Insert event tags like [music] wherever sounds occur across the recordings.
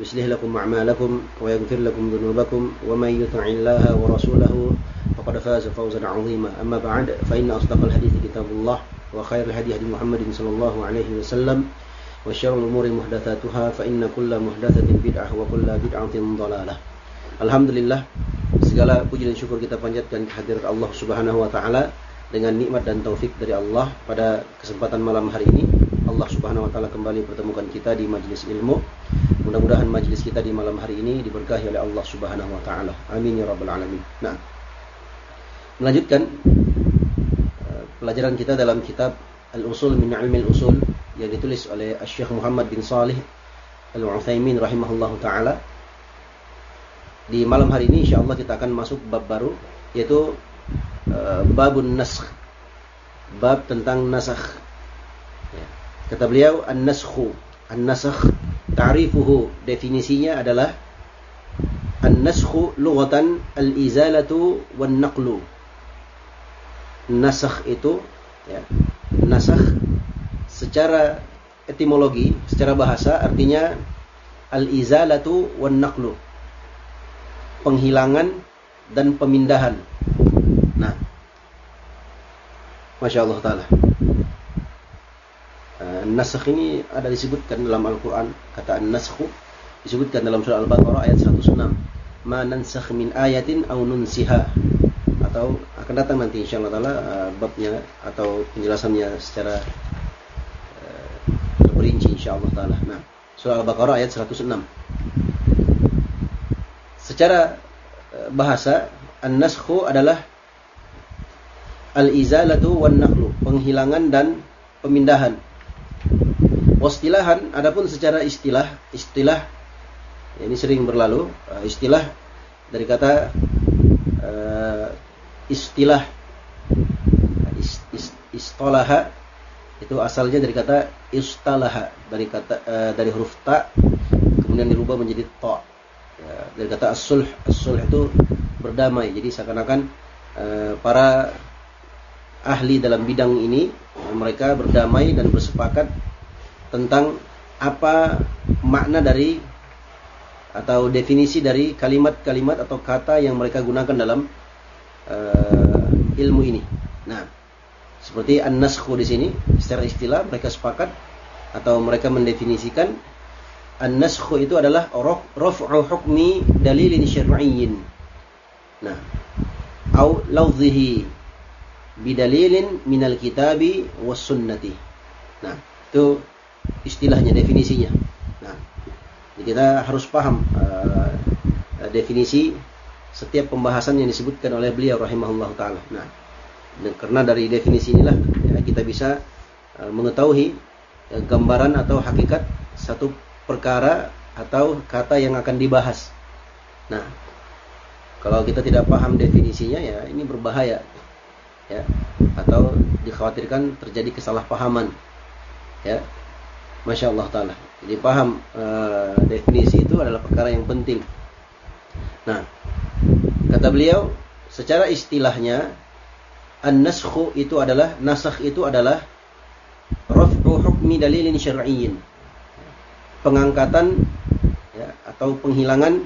يصلح لكم أعمالكم ويغفر لكم ذنوبكم ومن يطع الله ورسوله فقد فاز فوزا عظيما أما بعد فإن أصدق الحديث كتاب الله وخير الهدي هدي محمد صلى الله عليه وسلم وشر الأمور محدثاتها فإن كل محدثة بدعة وكل بدعة ضلالة Alhamdulillah segala puji dan syukur kita panjatkan kehadirat Allah Subhanahu wa taala dengan nikmat dan taufik dari Allah pada kesempatan malam hari ini Allah Subhanahu wa taala kembali pertemukan kita di majelis ilmu. Mudah-mudahan majelis kita di malam hari ini diberkahi oleh Allah Subhanahu wa taala. Amin ya rabbal alamin. Nah. Melanjutkan uh, pelajaran kita dalam kitab Al-Usul min Ilmi Al-Usul yang ditulis oleh Syekh Muhammad bin Salih Al-Utsaimin rahimahullahu taala di malam hari ini insyaallah kita akan masuk bab baru yaitu uh, babun nasakh. Bab tentang nasakh. Ya. Kata beliau an-naskhu. An-nasakh ta'rifuhu definisinya adalah an-naskhu lughatan al-izalatu wan-naqlu. Nasakh itu ya. Nasakh secara etimologi, secara bahasa artinya al-izalatu wan-naqlu penghilangan dan pemindahan. Nah, masya Allah taala. Uh, nasakh ini ada disebutkan dalam Al-Quran kata an-naskhu disebutkan dalam surah Al-Baqarah ayat 106 ma nansakh min ayatin aw nunsiha atau akan datang nanti insyaallah taala uh, babnya atau penjelasannya secara uh, terperinci insyaallah taala. Nah, surah Al-Baqarah ayat 106 secara bahasa an-naskhu adalah al-izalatu wan naqlu, penghilangan dan pemindahan. Wastilahan adapun secara istilah, istilah ini sering berlalu, istilah dari kata uh, istilah is, is, istolaha itu asalnya dari kata istalaha dari kata uh, dari huruf ta kemudian dirubah menjadi ta. Ya, dari kata as-sulh as-sulh itu berdamai jadi seakan-akan uh, para ahli dalam bidang ini mereka berdamai dan bersepakat tentang apa makna dari atau definisi dari kalimat-kalimat atau kata yang mereka gunakan dalam uh, ilmu ini. Nah, seperti an-naskhu di sini secara istilah mereka sepakat atau mereka mendefinisikan An-naskhu itu adalah raf'u hukmi dalilin syar'iyyin. Nah, au lafzihi bidalilin minal kitabi was sunnati. Nah, itu istilahnya definisinya. Nah, kita harus paham uh, definisi setiap pembahasan yang disebutkan oleh beliau rahimahullah taala. Nah, karena dari definisi inilah ya, kita bisa uh, mengetahui uh, gambaran atau hakikat satu perkara atau kata yang akan dibahas. Nah, kalau kita tidak paham definisinya ya ini berbahaya. Ya, atau dikhawatirkan terjadi kesalahpahaman. Ya. Masya Allah taala. Jadi paham uh, definisi itu adalah perkara yang penting. Nah, kata beliau secara istilahnya an-naskhu itu adalah nasakh itu adalah raf'u hukmi dalilin syar'iyyin pengangkatan ya, atau penghilangan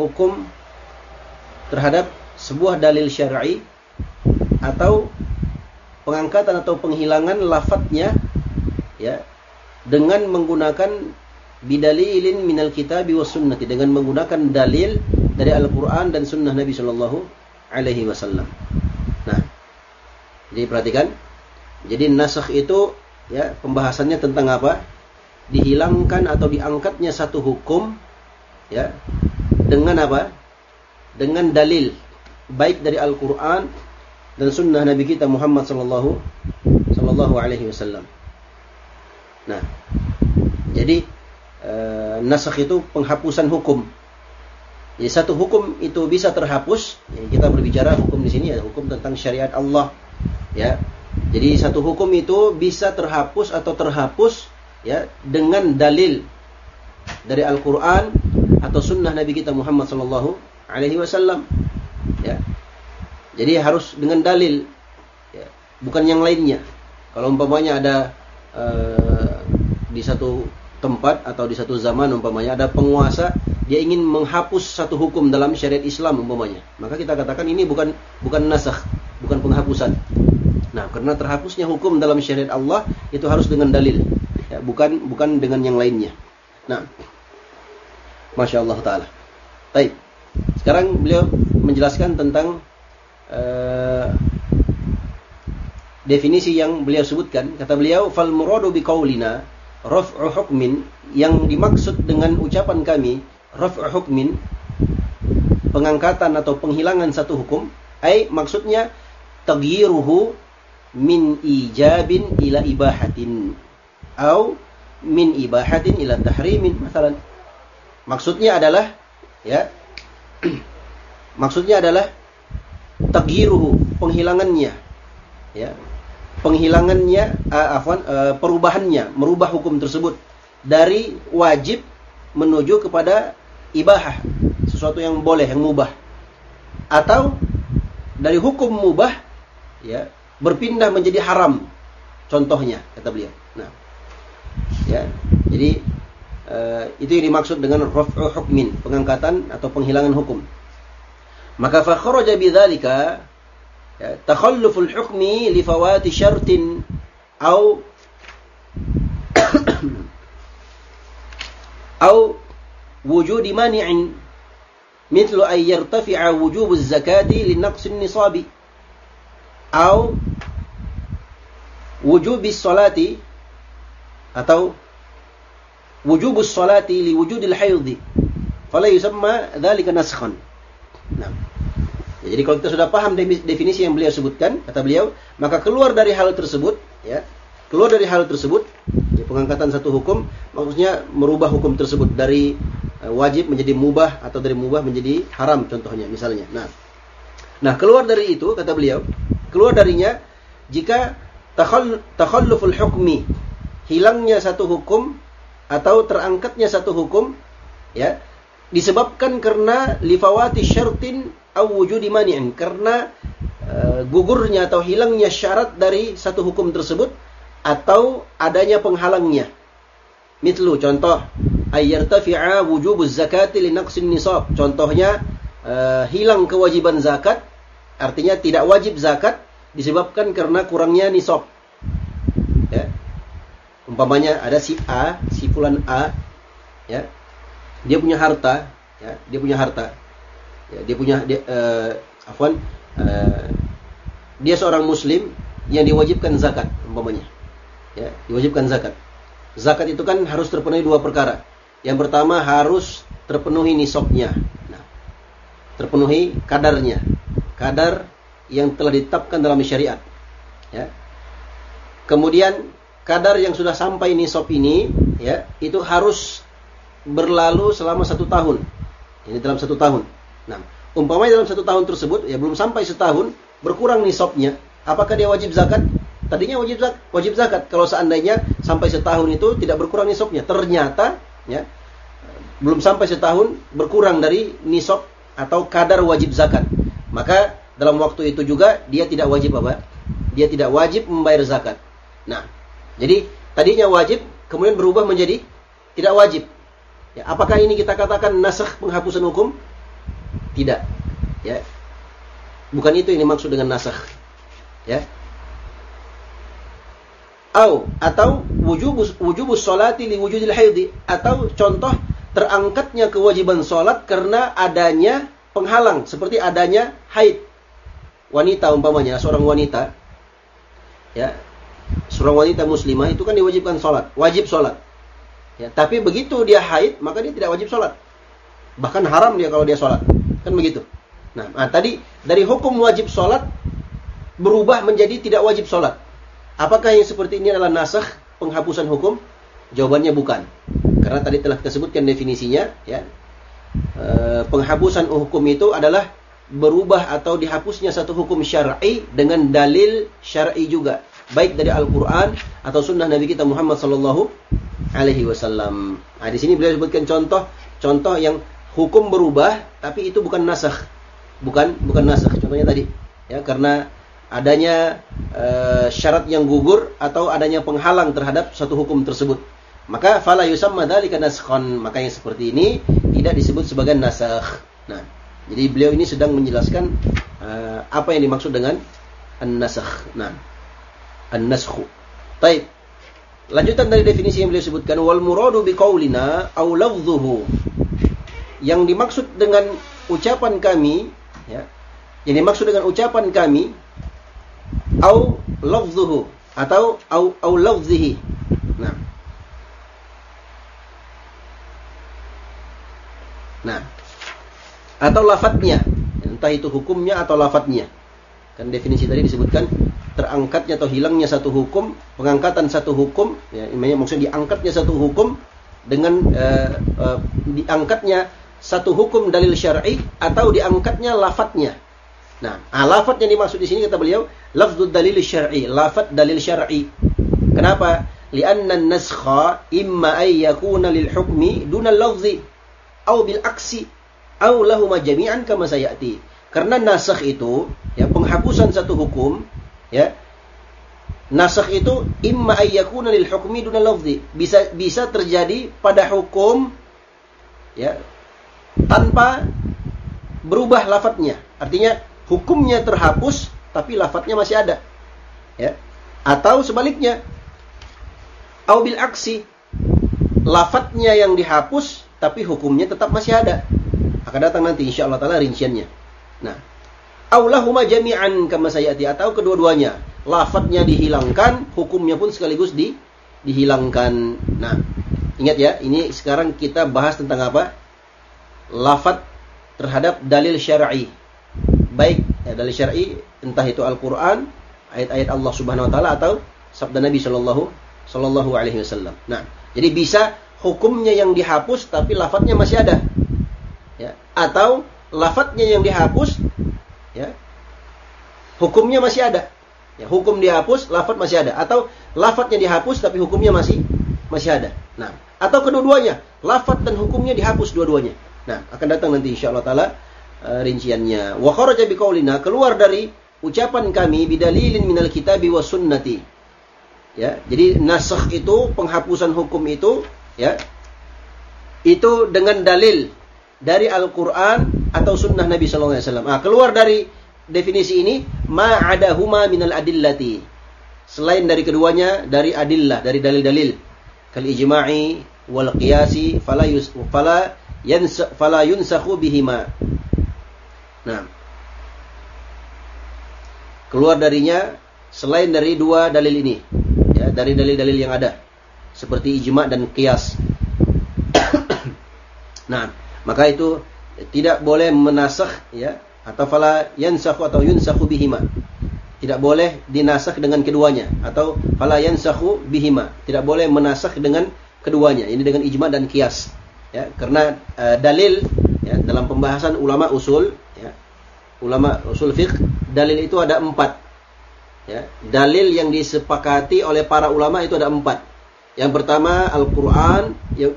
hukum terhadap sebuah dalil syar'i atau pengangkatan atau penghilangan lafadznya ya dengan menggunakan bidalilin minal kitab was sunnati dengan menggunakan dalil dari Al-Quran dan Sunnah Nabi Shallallahu Alaihi Wasallam. Nah, jadi perhatikan. Jadi nasakh itu ya pembahasannya tentang apa? Dihilangkan atau diangkatnya satu hukum ya dengan apa? Dengan dalil baik dari Al-Quran dan Sunnah Nabi kita Muhammad Sallallahu Sallallahu Alaihi Wasallam. Nah, jadi e, nasakh itu penghapusan hukum jadi satu hukum itu bisa terhapus. Ya, kita berbicara hukum di sini ya hukum tentang syariat Allah. Ya. Jadi satu hukum itu bisa terhapus atau terhapus ya dengan dalil dari Al-Qur'an atau sunnah Nabi kita Muhammad sallallahu alaihi wasallam. Ya. Jadi harus dengan dalil ya, bukan yang lainnya. Kalau umpamanya ada uh, di satu tempat atau di satu zaman umpamanya ada penguasa dia ingin menghapus satu hukum dalam syariat Islam umpamanya. Maka kita katakan ini bukan bukan nasakh bukan penghapusan. Nah karena terhapusnya hukum dalam syariat Allah itu harus dengan dalil ya, bukan bukan dengan yang lainnya. Nah masya Allah taala. Baik sekarang beliau menjelaskan tentang uh, definisi yang beliau sebutkan kata beliau fal muradu biqaulina raf'u hukmin yang dimaksud dengan ucapan kami raf'u hukmin pengangkatan atau penghilangan satu hukum ai maksudnya taghyiruhu min ijabin ila ibahatin au min ibahatin ila tahrimin masalan. Maksudnya adalah ya [clears throat] maksudnya adalah taghyiruhu penghilangannya. Ya. Penghilangannya uh, afwan uh, perubahannya merubah hukum tersebut dari wajib menuju kepada ibahah sesuatu yang boleh yang mubah. Atau dari hukum mubah ya berpindah menjadi haram contohnya kata beliau. Nah. Ya. Jadi uh, itu yang dimaksud dengan raf'u hukmin pengangkatan atau penghilangan hukum maka fa kharaja bidzalika ya, takhalluful hukmi li fawati syartin au au wujudi mani'in مثل أن يرتفع وجوب الزكاة لنقص النصاب أو وجوب الصلاة atau wujub salati li wujudil haidhi fala yusamma dhalika naskhan. Ya, jadi kalau kita sudah paham definisi yang beliau sebutkan, kata beliau, maka keluar dari hal tersebut, ya, keluar dari hal tersebut, ya, pengangkatan satu hukum, maksudnya merubah hukum tersebut dari uh, wajib menjadi mubah atau dari mubah menjadi haram, contohnya, misalnya. Nah, nah keluar dari itu, kata beliau, keluar darinya jika takhalluful hukmi, hilangnya satu hukum atau terangkatnya satu hukum, ya, disebabkan karena lifawati syartin au wujudi mani'in karena uh, gugurnya atau hilangnya syarat dari satu hukum tersebut atau adanya penghalangnya. Mitlu contoh ayyartafi'a wujubuz zakati li naqsin nisab. Contohnya uh, hilang kewajiban zakat artinya tidak wajib zakat disebabkan karena kurangnya nisab. Ya. Umpamanya ada si A, si fulan A ya. Dia punya harta, ya, dia punya harta Ya, dia punya dia, uh, afwan uh, dia seorang muslim yang diwajibkan zakat umpamanya. Ya, diwajibkan zakat. Zakat itu kan harus terpenuhi dua perkara. Yang pertama harus terpenuhi nisabnya. Nah, terpenuhi kadarnya. Kadar yang telah ditetapkan dalam syariat. Ya. Kemudian kadar yang sudah sampai nisab ini, ya, itu harus berlalu selama satu tahun. Ini dalam satu tahun. Nah, umpamanya dalam satu tahun tersebut, ya belum sampai setahun, berkurang nisabnya, apakah dia wajib zakat? Tadinya wajib zakat, wajib zakat. Kalau seandainya sampai setahun itu tidak berkurang nisabnya, ternyata ya belum sampai setahun berkurang dari nisab atau kadar wajib zakat. Maka dalam waktu itu juga dia tidak wajib apa? Dia tidak wajib membayar zakat. Nah, jadi tadinya wajib kemudian berubah menjadi tidak wajib. Ya, apakah ini kita katakan nasakh penghapusan hukum? Tidak. Ya. Bukan itu yang dimaksud dengan nasakh. Ya. Au atau wujubus wujubus salati li wujudil haidi atau contoh terangkatnya kewajiban sholat karena adanya penghalang seperti adanya haid wanita umpamanya seorang wanita ya seorang wanita muslimah itu kan diwajibkan sholat wajib sholat ya tapi begitu dia haid maka dia tidak wajib sholat bahkan haram dia kalau dia sholat kan begitu. Nah, nah tadi dari hukum wajib sholat berubah menjadi tidak wajib sholat. Apakah yang seperti ini adalah nasakh penghapusan hukum? Jawabannya bukan. Karena tadi telah kita sebutkan definisinya, ya. E, penghapusan hukum itu adalah berubah atau dihapusnya satu hukum syar'i dengan dalil syar'i juga, baik dari Al-Qur'an atau sunnah Nabi kita Muhammad sallallahu alaihi wasallam. Nah, di sini beliau sebutkan contoh contoh yang hukum berubah tapi itu bukan nasakh. Bukan bukan nasakh. Contohnya tadi, ya, karena adanya e, syarat yang gugur atau adanya penghalang terhadap satu hukum tersebut. Maka fala yusamma dzalika naskhan. Maka yang seperti ini tidak disebut sebagai nasakh. Nah, jadi beliau ini sedang menjelaskan uh, apa yang dimaksud dengan an-nasakh. Nah, an-naskhu. Baik. Lanjutan dari definisi yang beliau sebutkan wal muradu biqaulina aw lafdhuhu. Yang dimaksud dengan ucapan kami ya. Yang dimaksud dengan ucapan kami au lafdhuhu atau au au lafdhihi. Nah, Nah, atau lafadznya, entah itu hukumnya atau lafadznya. Kan definisi tadi disebutkan terangkatnya atau hilangnya satu hukum, pengangkatan satu hukum, ya, maksudnya diangkatnya satu hukum dengan uh, uh, diangkatnya satu hukum dalil syar'i atau diangkatnya lafadznya. Nah, ah, lafadz yang dimaksud di sini kata beliau, lafdzud dalil syar'i, lafadz dalil syar'i. Kenapa? Lianna an-naskha imma ay yakuna lil hukmi duna lafzi au bil aksi au lahuma jami'an kama sayati. Karena nasakh itu ya penghapusan satu hukum ya nasakh itu imma ayyakuna lil hukmi duna lafzi. Bisa bisa terjadi pada hukum ya tanpa berubah lafadznya. Artinya hukumnya terhapus tapi lafadznya masih ada. Ya. Atau sebaliknya au bil aksi lafadznya yang dihapus tapi hukumnya tetap masih ada. Akan datang nanti insya Allah taala rinciannya. Nah, aulahuma jami'an kama sayati atau kedua-duanya. Lafadznya dihilangkan, hukumnya pun sekaligus di dihilangkan. Nah, ingat ya, ini sekarang kita bahas tentang apa? Lafadz terhadap dalil syar'i. Baik ya, dalil syar'i entah itu Al-Qur'an, ayat-ayat Allah Subhanahu wa taala atau sabda Nabi sallallahu sallallahu alaihi wasallam. Nah, jadi bisa hukumnya yang dihapus tapi lafadznya masih ada. Ya. Atau lafadznya yang dihapus ya. Hukumnya masih ada. Ya, hukum dihapus, lafadz masih ada. Atau lafadznya dihapus tapi hukumnya masih masih ada. Nah, atau kedua-duanya, lafadz dan hukumnya dihapus dua-duanya. Nah, akan datang nanti insyaallah taala uh, rinciannya. Wa kharaja biqaulina keluar dari ucapan kami bidalilin minal kitabi was sunnati. Ya, jadi nasakh itu penghapusan hukum itu ya itu dengan dalil dari Al-Quran atau Sunnah Nabi Sallallahu Alaihi Wasallam. Ah, keluar dari definisi ini ma ada huma minal adillati. Selain dari keduanya dari adillah, dari dalil-dalil. Kal ijma'i wal qiyasi fala yus, fala yansa, fala yunsakhu bihima. Nah. Keluar darinya selain dari dua dalil ini. Ya, dari dalil-dalil yang ada seperti ijma dan kias. [coughs] nah, maka itu tidak boleh menasakh ya atau fala yansakhu atau yunsakhu bihima. Tidak boleh dinasakh dengan keduanya atau fala yansakhu bihima. Tidak boleh menasakh dengan keduanya. Ini dengan ijma dan kias. Ya, karena uh, dalil ya, dalam pembahasan ulama usul ya, ulama usul fiqh dalil itu ada empat ya, dalil yang disepakati oleh para ulama itu ada empat yang pertama Al-Quran, yang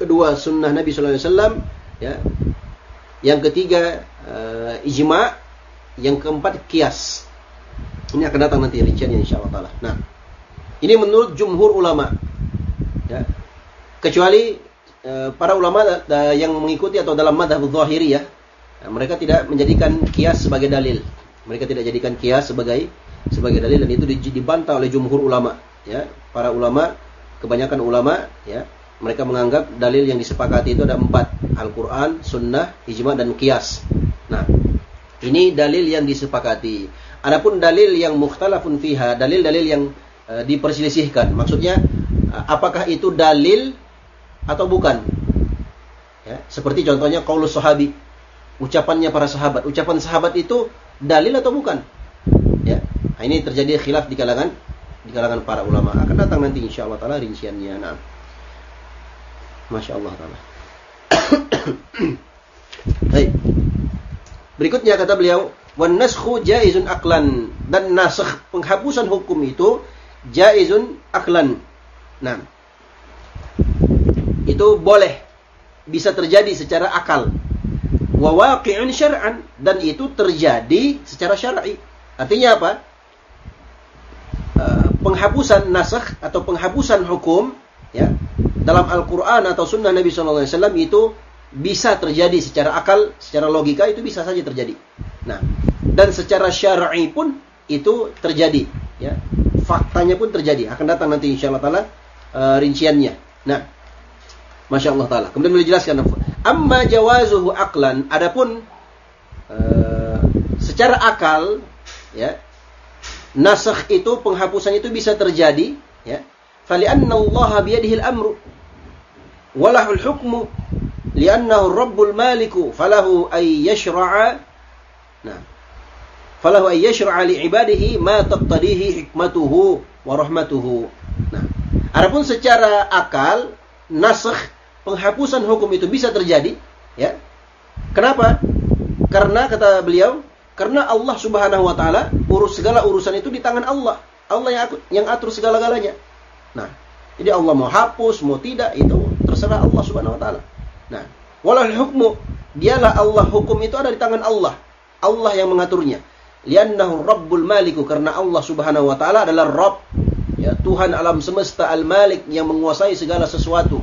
kedua Sunnah Nabi SAW, ya. Yang ketiga uh, ijma, yang keempat kias. Ini akan datang nanti rinciannya insya Allah. Nah, ini menurut jumhur ulama. Ya. Kecuali para ulama yang mengikuti atau dalam madhab zahiri ya, mereka tidak menjadikan kias sebagai dalil. Mereka tidak jadikan kias sebagai sebagai dalil dan itu dibantah oleh jumhur ulama. Ya, para ulama kebanyakan ulama ya Mereka menganggap dalil yang disepakati itu ada empat. Al-Quran, Sunnah, Ijma, dan Qiyas. Nah, ini dalil yang disepakati. Adapun dalil yang mukhtalafun fiha, dalil-dalil yang uh, diperselisihkan. Maksudnya, apakah itu dalil atau bukan? Ya, seperti contohnya qaulus sahabi, ucapannya para sahabat. Ucapan sahabat itu dalil atau bukan? Ya. Nah, ini terjadi khilaf di kalangan di kalangan para ulama. Akan datang nanti insyaallah taala rinciannya. Nah. Masya Allah taala. [coughs] Baik. Berikutnya kata beliau, wan jaizun aklan dan nasakh penghapusan hukum itu jaizun aklan. Nah, itu boleh bisa terjadi secara akal. Wa waqi'un syar'an dan itu terjadi secara syar'i. Artinya apa? Uh, penghapusan nasakh atau penghapusan hukum ya dalam Al-Qur'an atau sunnah Nabi wasallam itu bisa terjadi secara akal, secara logika itu bisa saja terjadi. Nah, dan secara syar'i pun itu terjadi, ya. Faktanya pun terjadi. Akan datang nanti insyaallah taala uh, rinciannya. Nah, Masya Allah taala. Kemudian beliau jelaskan amma jawazuhu aklan adapun uh, secara akal ya nasakh itu penghapusan itu bisa terjadi ya. Anna Allah biyadihi al-amru walahul hukmu li'annahu rabbul maliku falahu ay yashra'a nah falahu ay yashra'a li ibadihi ma taqtadihi hikmatuhu wa rahmatuhu nah. Adapun secara akal nasakh penghapusan hukum itu bisa terjadi ya. Kenapa? Karena kata beliau karena Allah Subhanahu wa taala urus segala urusan itu di tangan Allah. Allah yang yang atur segala-galanya. Nah jadi Allah mau hapus mau tidak itu terserah Allah Subhanahu wa taala. Nah, walal hukmu, dialah Allah hukum itu ada di tangan Allah. Allah yang mengaturnya. Liannahu Rabbul Maliku karena Allah Subhanahu wa taala adalah Rabb, ya Tuhan alam semesta Al-Malik yang menguasai segala sesuatu.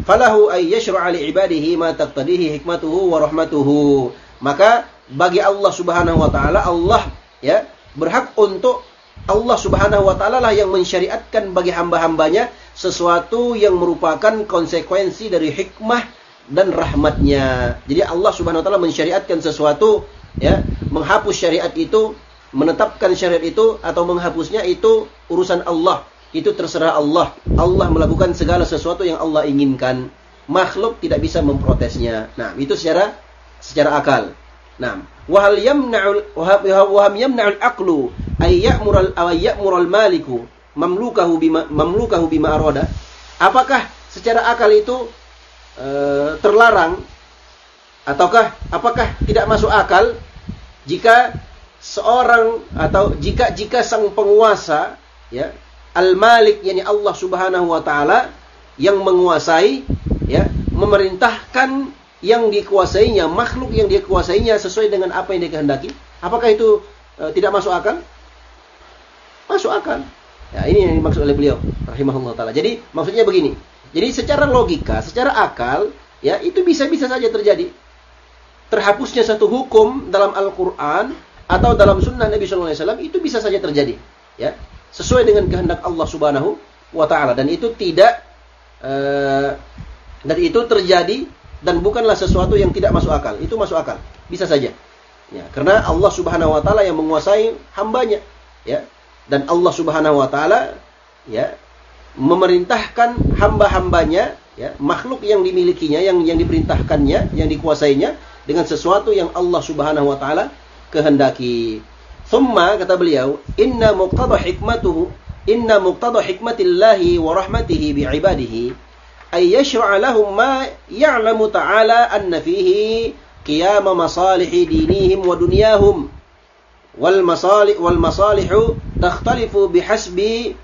Falahu ay yashra'a li ibadihi ma taqtadihi hikmatuhu wa rahmatuhu. Maka bagi Allah Subhanahu wa taala Allah ya berhak untuk Allah Subhanahu wa taala lah yang mensyariatkan bagi hamba-hambanya sesuatu yang merupakan konsekuensi dari hikmah dan rahmatnya. Jadi Allah subhanahu wa ta'ala mensyariatkan sesuatu, ya, menghapus syariat itu, menetapkan syariat itu, atau menghapusnya itu urusan Allah. Itu terserah Allah. Allah melakukan segala sesuatu yang Allah inginkan. Makhluk tidak bisa memprotesnya. Nah, itu secara secara akal. Nah, wahal yamna'ul waham yamna'ul aqlu ay ya'mural maliku mamlukahu bima mamlukahu bima arada. Apakah secara akal itu e, terlarang ataukah apakah tidak masuk akal jika seorang atau jika jika sang penguasa ya al-malik yakni Allah Subhanahu wa taala yang menguasai ya memerintahkan yang dikuasainya makhluk yang dia kuasainya sesuai dengan apa yang dia kehendaki apakah itu e, tidak masuk akal? Masuk akal. Ya ini yang dimaksud oleh beliau rahimahullah taala. Jadi maksudnya begini. Jadi secara logika, secara akal, ya itu bisa-bisa saja terjadi. Terhapusnya satu hukum dalam Al-Quran atau dalam Sunnah Nabi SAW itu bisa saja terjadi, ya sesuai dengan kehendak Allah Subhanahu wa Ta'ala dan itu tidak uh, dan itu terjadi dan bukanlah sesuatu yang tidak masuk akal. Itu masuk akal, bisa saja. Ya, karena Allah Subhanahu wa taala yang menguasai hambanya, ya. Dan Allah Subhanahu wa taala ya memerintahkan hamba-hambanya, ya, makhluk yang dimilikinya, yang yang diperintahkannya, yang dikuasainya dengan sesuatu yang Allah Subhanahu wa taala kehendaki. Thumma kata beliau, inna muqtada hikmatuhu, inna muqtada hikmatillahi wa rahmatihi bi ibadihi ay yashra'a lahum ma ya'lamu ta'ala anna fihi qiyam masalih dinihim wa dunyahum wal masalih wal masalihu takhtalifu bihasbi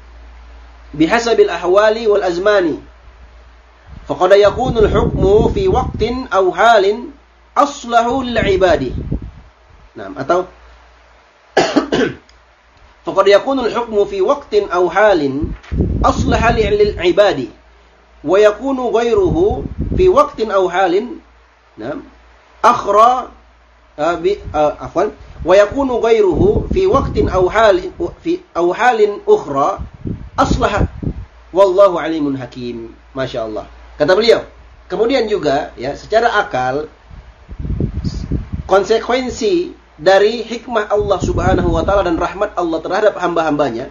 بحسب الأحوال والأزمان فقد يكون الحكم في وقت أو حال أصلح للعباد نعم أتو فقد يكون الحكم في وقت أو حال أصلح للعباد ويكون غيره في وقت أو حال نعم أخرى آه آه عفوا ويكون غيره في وقت أو حال في أو حال أخرى aslaha wallahu alimun hakim. Masya Allah. Kata beliau, kemudian juga ya secara akal konsekuensi dari hikmah Allah Subhanahu wa taala dan rahmat Allah terhadap hamba-hambanya,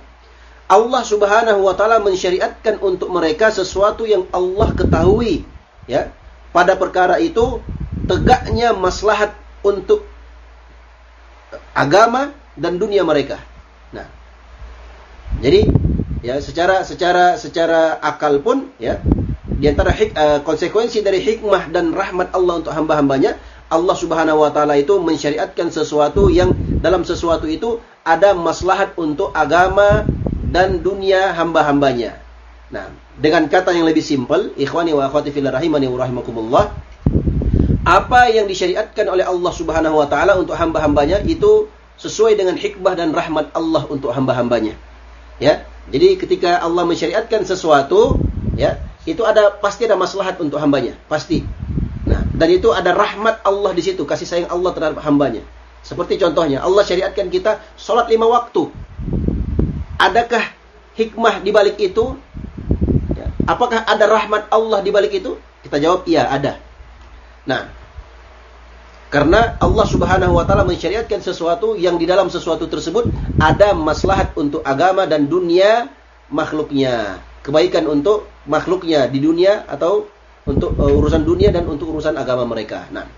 Allah Subhanahu wa taala mensyariatkan untuk mereka sesuatu yang Allah ketahui, ya. Pada perkara itu tegaknya maslahat untuk agama dan dunia mereka. Nah, jadi ya secara secara secara akal pun ya di antara hik, uh, konsekuensi dari hikmah dan rahmat Allah untuk hamba-hambanya Allah Subhanahu wa taala itu mensyariatkan sesuatu yang dalam sesuatu itu ada maslahat untuk agama dan dunia hamba-hambanya. Nah, dengan kata yang lebih simpel, ikhwani wa akhwati fillah rahimani wa rahimakumullah, apa yang disyariatkan oleh Allah Subhanahu wa taala untuk hamba-hambanya itu sesuai dengan hikmah dan rahmat Allah untuk hamba-hambanya. Ya. Jadi ketika Allah mensyariatkan sesuatu, ya, itu ada pasti ada maslahat untuk hambanya, pasti. Dan itu ada rahmat Allah di situ, kasih sayang Allah terhadap hambanya. Seperti contohnya, Allah syariatkan kita sholat lima waktu. Adakah hikmah di balik itu? Ya. Apakah ada rahmat Allah di balik itu? Kita jawab, iya ada. Nah, karena Allah Subhanahu wa taala mensyariatkan sesuatu yang di dalam sesuatu tersebut ada maslahat untuk agama dan dunia makhluknya. Kebaikan untuk makhluknya di dunia atau untuk uh, urusan dunia dan untuk urusan agama mereka. Nah,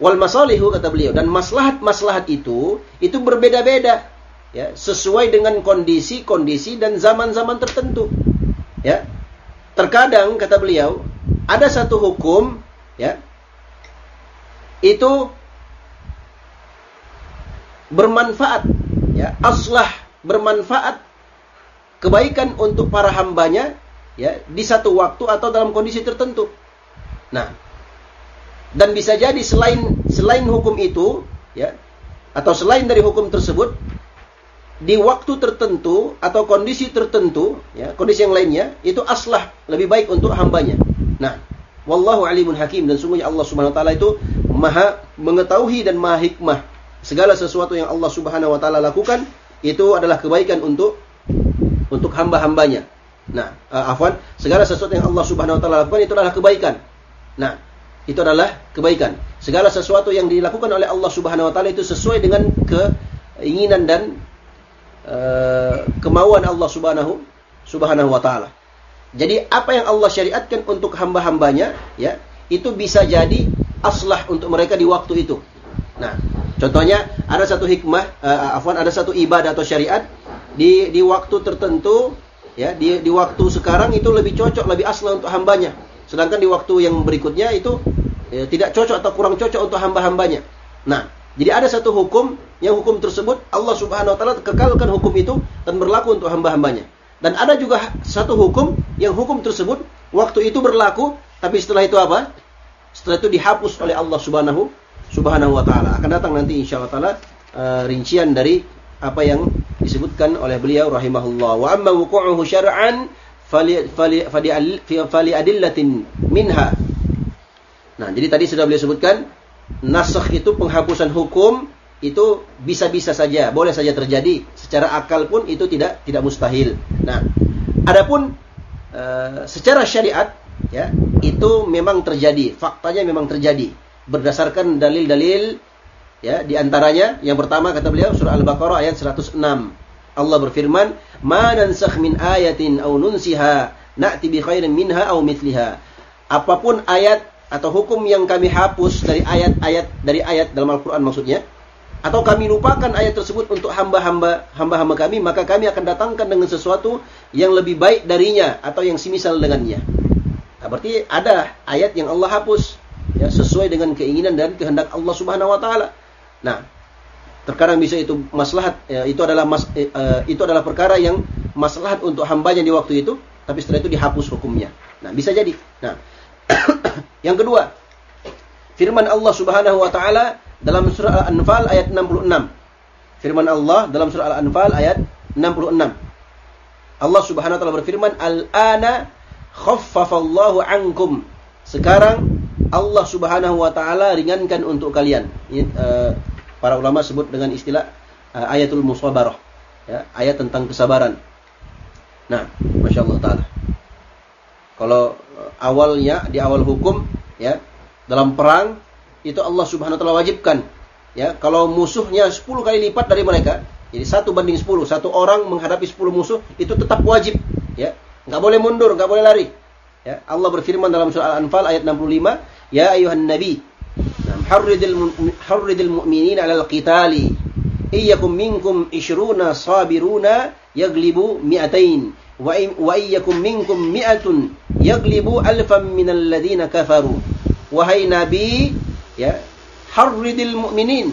wal masalihu kata beliau dan maslahat-maslahat itu itu berbeda-beda ya, sesuai dengan kondisi-kondisi dan zaman-zaman tertentu. Ya. Terkadang kata beliau ada satu hukum ya itu bermanfaat ya, aslah bermanfaat kebaikan untuk para hambanya ya di satu waktu atau dalam kondisi tertentu. Nah, dan bisa jadi selain selain hukum itu, ya, atau selain dari hukum tersebut, di waktu tertentu atau kondisi tertentu, ya, kondisi yang lainnya, itu aslah lebih baik untuk hambanya. Nah, wallahu alimun hakim dan sungguhnya Allah Subhanahu wa taala itu maha mengetahui dan maha hikmah. Segala sesuatu yang Allah Subhanahu wa taala lakukan itu adalah kebaikan untuk untuk hamba-hambanya. Nah, uh, afwan, segala sesuatu yang Allah Subhanahu wa taala lakukan itu adalah kebaikan. Nah, itu adalah kebaikan. Segala sesuatu yang dilakukan oleh Allah Subhanahu wa taala itu sesuai dengan keinginan dan uh, kemauan Allah Subhanahu Subhanahu wa taala. Jadi apa yang Allah syariatkan untuk hamba-hambanya, ya, itu bisa jadi aslah untuk mereka di waktu itu. Nah, contohnya ada satu hikmah, uh, afwan, ada satu ibadah atau syariat di di waktu tertentu ya di di waktu sekarang itu lebih cocok lebih asli untuk hambanya sedangkan di waktu yang berikutnya itu ya, tidak cocok atau kurang cocok untuk hamba-hambanya. Nah jadi ada satu hukum yang hukum tersebut Allah Subhanahu wa taala kekalkan hukum itu dan berlaku untuk hamba-hambanya. Dan ada juga satu hukum yang hukum tersebut waktu itu berlaku tapi setelah itu apa? Setelah itu dihapus oleh Allah Subhanahu Subhanahu wa taala. Akan datang nanti insyaallah taala uh, rincian dari apa yang disebutkan oleh beliau rahimahullah. Wa amma wuqu'uhu syar'an fali fali fali minha. Nah, jadi tadi sudah beliau sebutkan nasakh itu penghapusan hukum itu bisa-bisa saja, boleh saja terjadi. Secara akal pun itu tidak tidak mustahil. Nah, adapun uh, secara syariat ya, itu memang terjadi, faktanya memang terjadi berdasarkan dalil-dalil Ya, di antaranya yang pertama kata beliau surah Al-Baqarah ayat 106. Allah berfirman, "Ma nansakh min ayatin aw nunsiha na'ti bi khairin minha aw mithliha." Apa pun ayat atau hukum yang kami hapus dari ayat-ayat dari ayat dalam Al-Qur'an maksudnya, atau kami lupakan ayat tersebut untuk hamba-hamba hamba-hamba kami, maka kami akan datangkan dengan sesuatu yang lebih baik darinya atau yang semisal dengannya. Nah, berarti ada ayat yang Allah hapus ya sesuai dengan keinginan dan kehendak Allah Subhanahu wa taala. Nah, terkadang bisa itu maslahat ya, itu adalah mas, eh, uh, itu adalah perkara yang maslahat untuk hambanya di waktu itu, tapi setelah itu dihapus hukumnya. Nah, bisa jadi. Nah, [coughs] yang kedua, firman Allah Subhanahu wa taala dalam surah Al-Anfal ayat 66. Firman Allah dalam surah Al-Anfal ayat 66. Allah Subhanahu wa taala berfirman, "Al-ana khaffafallahu ankum." Sekarang Allah Subhanahu wa taala ringankan untuk kalian. Ini uh, para ulama sebut dengan istilah uh, ayatul musabarah ya, ayat tentang kesabaran. Nah masya Allah taala. Kalau uh, awalnya di awal hukum ya dalam perang itu Allah Subhanahu wa taala wajibkan ya. Kalau musuhnya 10 kali lipat dari mereka jadi satu banding 10 satu orang menghadapi 10 musuh itu tetap wajib ya. Nggak boleh mundur nggak boleh lari ya. Allah berfirman dalam surah Al-Anfal ayat 65 ya ayuhan nabi harridil mu'minina 'alal qitali iyyakum minkum ishruna sabiruna yaglibu mi'atain wa iyyakum minkum mi'atun yaglibu alfan minal ladina kafaru wahai ya harridil mu'minin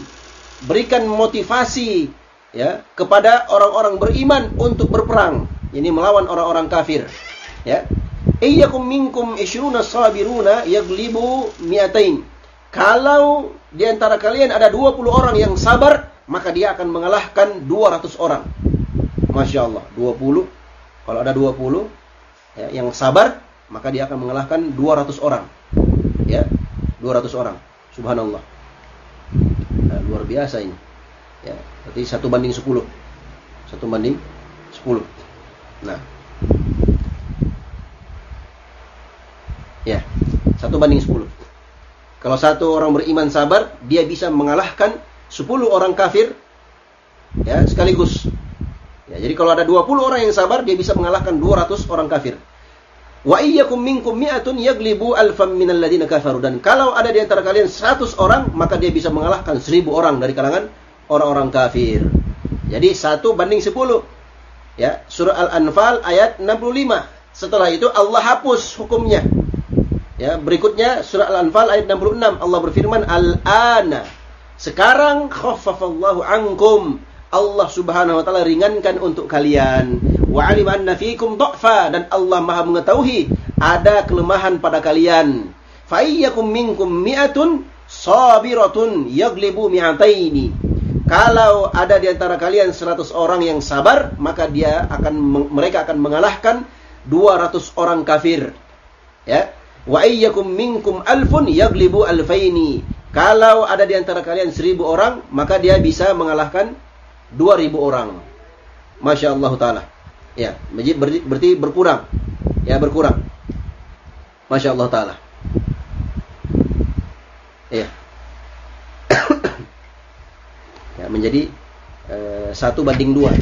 berikan motivasi ya kepada orang-orang beriman untuk berperang. Ini melawan orang-orang kafir ya iyyakum minkum ishruna sabiruna yaglibu mi'atain kalau di antara kalian ada 20 orang yang sabar maka dia akan mengalahkan 200 orang. Masya Allah 20 kalau ada 20 ya, yang sabar maka dia akan mengalahkan 200 orang. Ya 200 orang. Subhanallah. Nah, luar biasa ini. Ya berarti satu banding 10 satu banding 10 nah. Ya satu banding 10 kalau satu orang beriman sabar dia bisa mengalahkan 10 orang kafir ya sekaligus ya jadi kalau ada 20 orang yang sabar dia bisa mengalahkan 200 orang kafir Wa iyyakum minkum mi'atun yaglibu alfam minal ladina kafaru. Dan kalau ada di antara kalian 100 orang, maka dia bisa mengalahkan 1000 orang dari kalangan orang-orang kafir. Jadi satu banding 10. Ya, surah Al-Anfal ayat 65. Setelah itu Allah hapus hukumnya. Ya, berikutnya surah Al-Anfal ayat 66 Allah berfirman al-ana. Sekarang khaffafallahu ankum. Allah Subhanahu wa taala ringankan untuk kalian wa alim anna fikum dha'fa dan Allah Maha mengetahui ada kelemahan pada kalian. Fa iyyakum minkum mi'atun sabiratun yaglibu mi'ataini. Kalau ada di antara kalian 100 orang yang sabar, maka dia akan mereka akan mengalahkan 200 orang kafir. Ya. Wa iyyakum minkum alfun yaglibu alfaini. Kalau ada di antara kalian 1000 orang, maka dia bisa mengalahkan 2000 orang. Masya Allah Ta'ala. Ya, berarti berkurang. Ya, berkurang. Masya Allah Ta'ala. Ya. [coughs] ya menjadi eh, satu banding dua.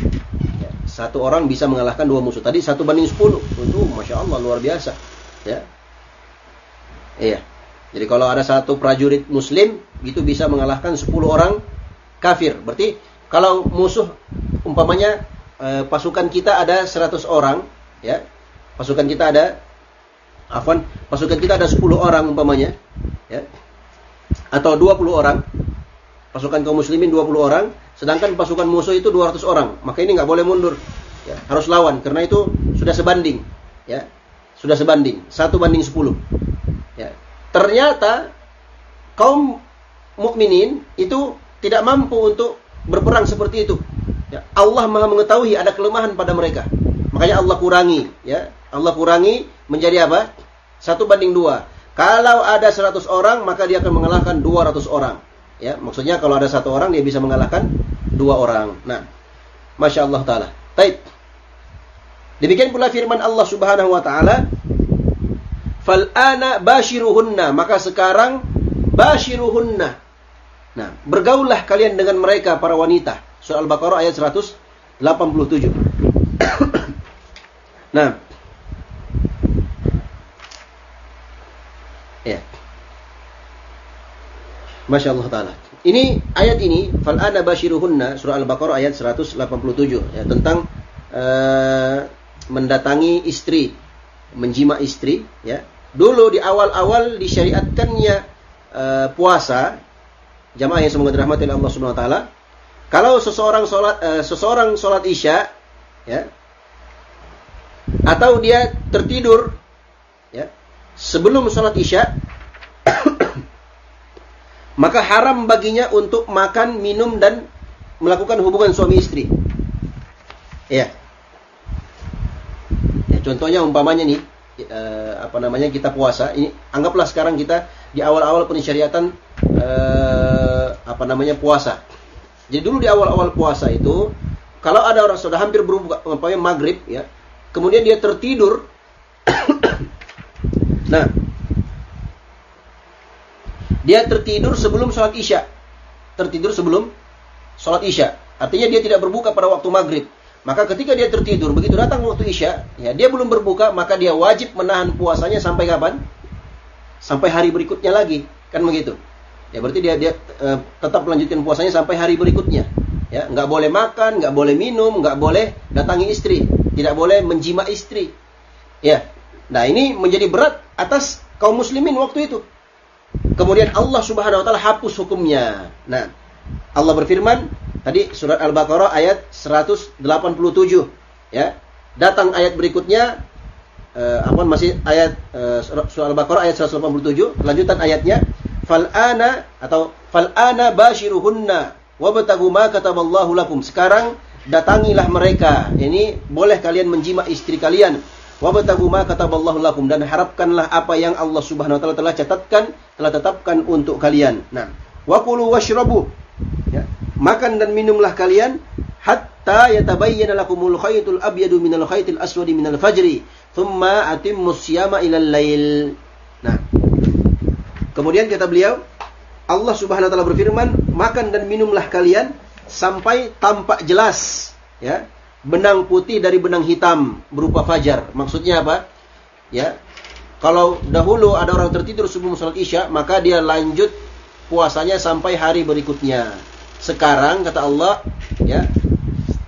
Ya, satu orang bisa mengalahkan dua musuh. Tadi satu banding sepuluh. Itu Masya Allah luar biasa. Ya. Iya. Jadi kalau ada satu prajurit muslim, itu bisa mengalahkan sepuluh orang kafir. Berarti kalau musuh umpamanya Eh, pasukan kita ada 100 orang, ya. Pasukan kita ada afwan, pasukan kita ada 10 orang umpamanya, ya. Atau 20 orang. Pasukan kaum muslimin 20 orang, sedangkan pasukan musuh itu 200 orang. Maka ini nggak boleh mundur. Ya, harus lawan karena itu sudah sebanding, ya. Sudah sebanding, satu banding 10. Ya. Ternyata kaum mukminin itu tidak mampu untuk berperang seperti itu. Ya, Allah Maha mengetahui ada kelemahan pada mereka. Makanya Allah kurangi, ya. Allah kurangi menjadi apa? Satu banding dua. Kalau ada 100 orang, maka dia akan mengalahkan 200 orang. Ya, maksudnya kalau ada satu orang dia bisa mengalahkan dua orang. Nah, masya Allah taala. Taib. Demikian pula firman Allah Subhanahu wa taala, "Fal ana bashiruhunna." Maka sekarang bashiruhunna. Nah, bergaullah kalian dengan mereka para wanita. Surah Al-Baqarah ayat 187. [coughs] nah. Ya. Masya Allah Ta'ala. Ini ayat ini, Fal'ana bashiruhunna, surah Al-Baqarah ayat 187. Ya, tentang uh, mendatangi istri, menjima istri. Ya. Dulu di awal-awal disyariatkannya uh, puasa, jamaah yang semoga dirahmati oleh Allah Subhanahu wa taala, kalau seseorang sholat, uh, seseorang sholat isya, ya, atau dia tertidur, ya, sebelum sholat isya, [coughs] maka haram baginya untuk makan, minum dan melakukan hubungan suami istri. Ya. Ya contohnya umpamanya nih, uh, apa namanya kita puasa, ini anggaplah sekarang kita di awal-awal pensyariatan uh, apa namanya puasa jadi dulu di awal-awal puasa itu, kalau ada orang sudah hampir berbuka, maghrib ya, kemudian dia tertidur [coughs] Nah, dia tertidur sebelum sholat isya. Tertidur sebelum sholat isya. Artinya dia tidak berbuka pada waktu maghrib. Maka ketika dia tertidur, begitu datang waktu isya, ya dia belum berbuka, maka dia wajib menahan puasanya sampai kapan? Sampai hari berikutnya lagi, kan begitu. Ya berarti dia dia uh, tetap melanjutkan puasanya sampai hari berikutnya. Ya, nggak boleh makan, nggak boleh minum, nggak boleh datangi istri, tidak boleh menjima istri. Ya, nah ini menjadi berat atas kaum muslimin waktu itu. Kemudian Allah Subhanahu Wa Taala hapus hukumnya. Nah, Allah berfirman, Tadi surat Al-Baqarah ayat 187 ya. Datang ayat berikutnya uh, apa masih ayat uh, surat Al-Baqarah ayat 187, lanjutan ayatnya fal'ana atau fal'ana bashiruhunna wabtagu ma kataballahu lakum. Sekarang datangilah mereka. Ini boleh kalian menjima istri kalian. Wabtagu ma kataballahu lakum dan harapkanlah apa yang Allah Subhanahu wa taala telah catatkan, telah tetapkan untuk kalian. Nah, wakulu washrabu. Makan dan minumlah kalian hatta yatabayyana lakumul khaytul abyadu minal khaytil aswadi minal fajri thumma atimmus siyama ilal lail. Nah kemudian kata beliau Allah Subhanahu wa taala berfirman makan dan minumlah kalian sampai tampak jelas ya benang putih dari benang hitam berupa fajar. Maksudnya apa? Ya kalau dahulu ada orang tertidur sebelum salat isya maka dia lanjut puasanya sampai hari berikutnya sekarang kata Allah, ya.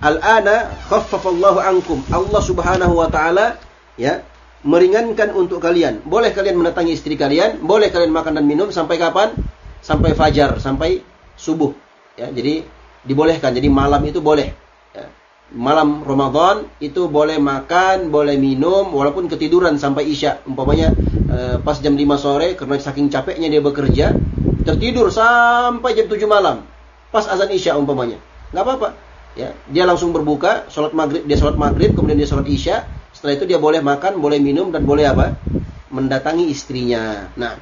Al-ana khaffafallahu ankum. Allah Subhanahu wa taala ya meringankan untuk kalian. Boleh kalian mendatangi istri kalian, boleh kalian makan dan minum sampai kapan? Sampai fajar, sampai subuh. Ya, jadi dibolehkan. Jadi malam itu boleh. Ya. Malam Ramadan itu boleh makan, boleh minum, walaupun ketiduran sampai isya. Umpamanya eh, pas jam 5 sore karena saking capeknya dia bekerja, tertidur sampai jam 7 malam pas azan isya umpamanya. Nggak apa-apa. Ya, dia langsung berbuka, sholat maghrib, dia sholat maghrib, kemudian dia sholat isya. Setelah itu dia boleh makan, boleh minum, dan boleh apa? Mendatangi istrinya. Nah,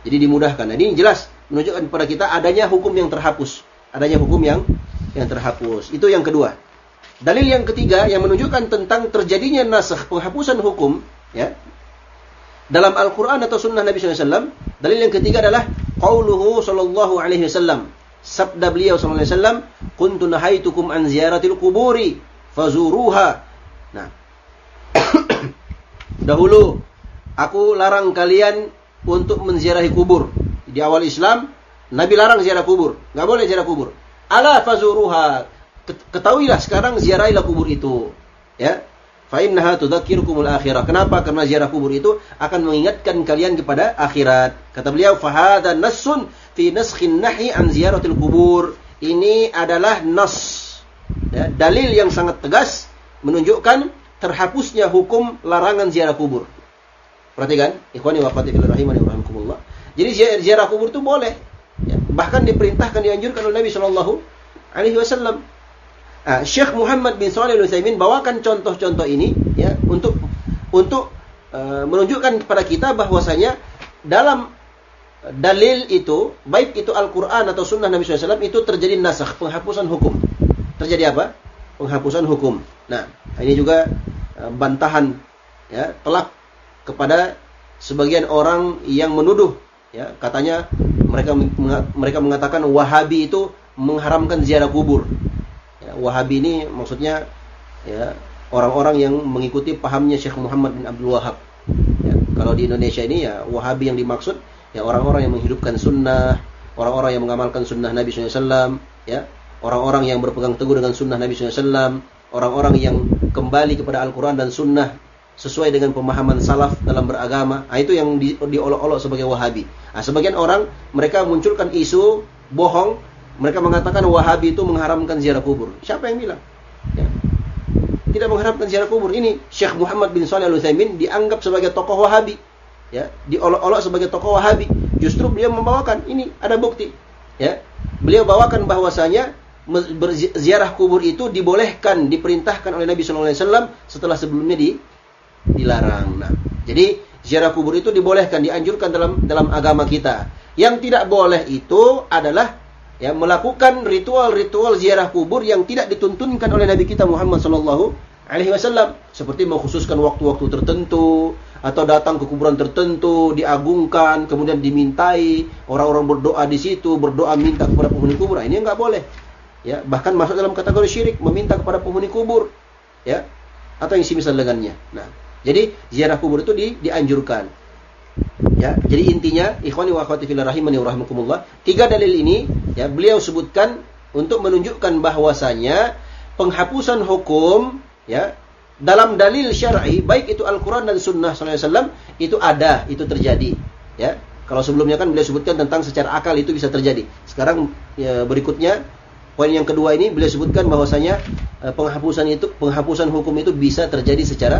jadi dimudahkan. Nah, ini jelas menunjukkan kepada kita adanya hukum yang terhapus. Adanya hukum yang yang terhapus. Itu yang kedua. Dalil yang ketiga yang menunjukkan tentang terjadinya nasakh, penghapusan hukum, ya. Dalam Al-Quran atau Sunnah Nabi SAW, dalil yang ketiga adalah qauluhu sallallahu alaihi wasallam sabda beliau sallallahu alaihi wasallam, "Kuntu nahaitukum an ziyaratil kuburi fazuruha." Nah, [coughs] dahulu aku larang kalian untuk menziarahi kubur. Di awal Islam, Nabi larang ziarah kubur, nggak boleh ziarah kubur. Ala fazuruha. Ketahuilah sekarang ziarahilah kubur itu. Ya. Fa innaha tudzakirukumul akhirah. Kenapa? Karena ziarah kubur itu akan mengingatkan kalian kepada akhirat. Kata beliau, "Fahada nassun fi naskhin nahi an ziyaratil kubur. Ini adalah nas. Ya, dalil yang sangat tegas menunjukkan terhapusnya hukum larangan ziarah kubur. Perhatikan, ikhwani wa fatifil rahimani wa Jadi ziarah kubur itu boleh. Ya, bahkan diperintahkan dianjurkan oleh Nabi Shallallahu alaihi wasallam. Nah, Syekh Muhammad bin Shalih Al-Utsaimin bawakan contoh-contoh ini ya untuk untuk uh, menunjukkan kepada kita bahwasanya dalam dalil itu, baik itu Al-Quran atau Sunnah Nabi SAW, itu terjadi nasakh, penghapusan hukum. Terjadi apa? Penghapusan hukum. Nah, ini juga e, bantahan ya telak kepada sebagian orang yang menuduh ya katanya mereka mereka mengatakan Wahabi itu mengharamkan ziarah kubur. Wahabi ini maksudnya ya orang-orang yang mengikuti pahamnya Syekh Muhammad bin Abdul Wahab. Ya, kalau di Indonesia ini ya Wahabi yang dimaksud ya orang-orang yang menghidupkan sunnah, orang-orang yang mengamalkan sunnah Nabi SAW, ya, orang-orang yang berpegang teguh dengan sunnah Nabi SAW, orang-orang yang kembali kepada Al-Quran dan sunnah sesuai dengan pemahaman salaf dalam beragama. Nah, itu yang di, diolok-olok sebagai wahabi. Nah, sebagian orang mereka munculkan isu bohong, mereka mengatakan wahabi itu mengharamkan ziarah kubur. Siapa yang bilang? Ya. Tidak mengharamkan ziarah kubur. Ini Syekh Muhammad bin Salih Al-Utsaimin dianggap sebagai tokoh wahabi ya diolok-olok sebagai tokoh Wahabi. Justru beliau membawakan ini ada bukti. Ya. Beliau bawakan bahwasanya berziarah kubur itu dibolehkan, diperintahkan oleh Nabi Shallallahu alaihi wasallam setelah sebelumnya di dilarang. Nah, jadi ziarah kubur itu dibolehkan, dianjurkan dalam dalam agama kita. Yang tidak boleh itu adalah ya melakukan ritual-ritual ziarah kubur yang tidak dituntunkan oleh Nabi kita Muhammad sallallahu alaihi wasallam seperti mengkhususkan waktu-waktu tertentu atau datang ke kuburan tertentu diagungkan kemudian dimintai orang-orang berdoa di situ berdoa minta kepada penghuni kubur. Nah, ini enggak boleh. Ya bahkan masuk dalam kategori syirik meminta kepada penghuni kubur. Ya atau yang semisal dengannya. Nah jadi ziarah kubur itu di, dianjurkan ya jadi intinya ikhwani wa akhwati fillah rahimani wa rahmakumullah tiga dalil ini ya beliau sebutkan untuk menunjukkan bahwasanya penghapusan hukum ya dalam dalil syar'i baik itu Al-Qur'an dan Sunnah SAW itu ada, itu terjadi. Ya. Kalau sebelumnya kan beliau sebutkan tentang secara akal itu bisa terjadi. Sekarang ya, berikutnya poin yang kedua ini beliau sebutkan bahwasanya eh, penghapusan itu penghapusan hukum itu bisa terjadi secara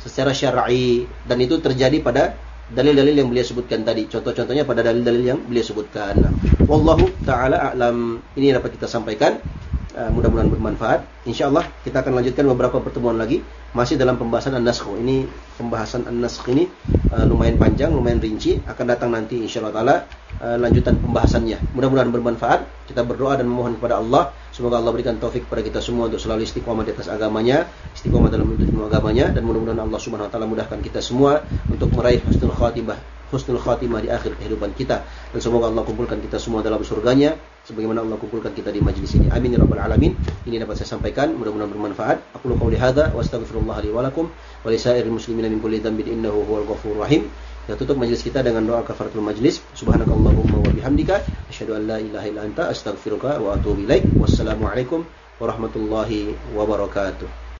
secara syar'i dan itu terjadi pada dalil-dalil yang beliau sebutkan tadi. Contoh-contohnya pada dalil-dalil yang beliau sebutkan. Wallahu taala a'lam. Ini dapat kita sampaikan. Uh, mudah-mudahan bermanfaat. Insyaallah kita akan lanjutkan beberapa pertemuan lagi masih dalam pembahasan an-nasakh. Ini pembahasan an-nasakh ini uh, lumayan panjang, lumayan rinci, akan datang nanti insyaallah taala uh, lanjutan pembahasannya. Mudah-mudahan bermanfaat. Kita berdoa dan memohon kepada Allah semoga Allah berikan taufik kepada kita semua untuk selalu istiqomah di atas agamanya, istiqomah dalam menuntut agamanya dan mudah-mudahan Allah Subhanahu wa taala mudahkan kita semua untuk meraih husnul khatimah husnul khatimah di akhir kehidupan kita. Dan semoga Allah kumpulkan kita semua dalam surganya sebagaimana Allah kumpulkan kita di majlis ini. Amin ya rabbal alamin. Ini dapat saya sampaikan mudah-mudahan bermanfaat. Aku qouli hadza wa astaghfirullah li wa lakum wa li sairil muslimina min kulli dhanbin innahu huwal ghafurur rahim. Kita tutup majlis kita dengan doa kafaratul majlis. Subhanakallahumma wa bihamdika asyhadu an la ilaha illa anta astaghfiruka wa atubu ilaik. Wassalamu alaikum warahmatullahi wabarakatuh